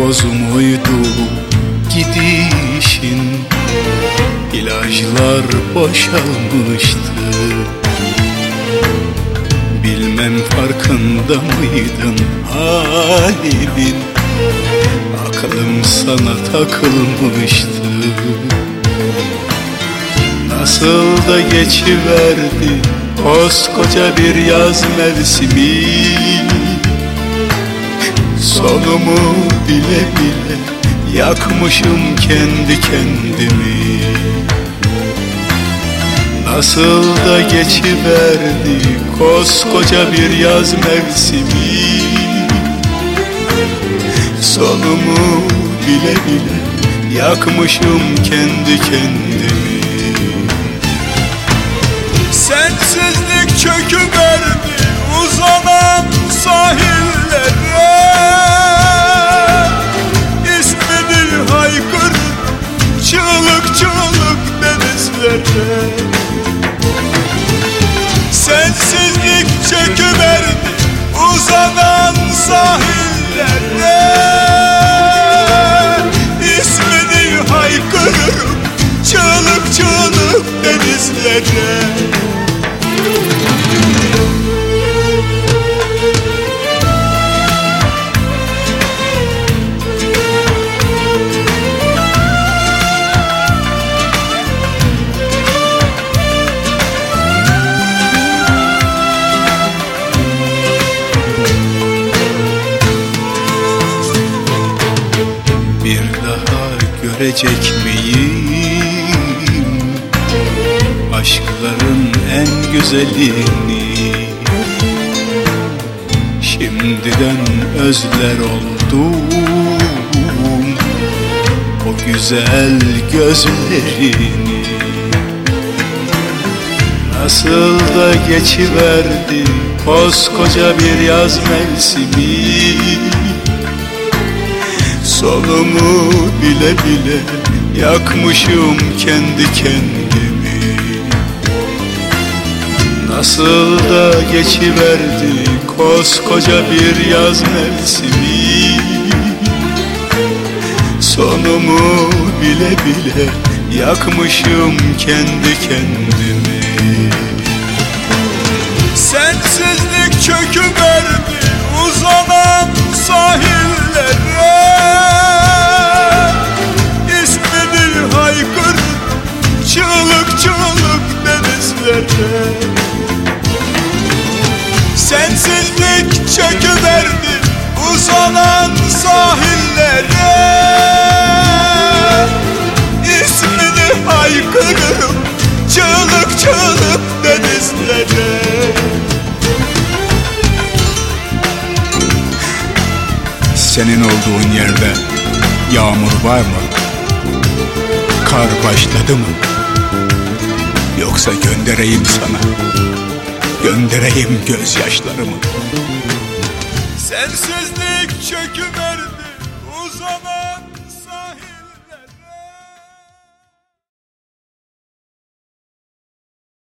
muydu gidişin. İlaçlar boşalmıştı. Bilmem farkında mıydın halimin Aklım sana takılmıştı. Nasıl da geçiverdi koskoca bir yaz mevsimi Sonumu bile bile yakmışım kendi kendimi. Nasıl da geçiverdi koskoca bir yaz mevsimi. Sonumu bile bile yakmışım kendi kendimi. Sensizlik çöküverdi denizlere Sensizlik çöküverdi uzanan sahillere İsmini haykırırım çığlık çığlık denizlere görecek miyim Aşkların en güzelini. Şimdiden özler oldum O güzel gözlerini. Nasıl da geçiverdi koskoca bir yaz mevsimi Sonumu bile bile yakmışım kendi kendimi. Nasıl da geçiverdi koskoca bir yaz mevsimi. Sonumu bile bile yakmışım kendi kendimi denizlere Sensizlik çöküverdi uzanan sahillere İsmini haykırırım çığlık çığlık denizlere Senin olduğun yerde yağmur var mı? Kar başladı mı? Yoksa göndereyim sana. Göndereyim gözyaşlarımı. Sensizlik çöküverdi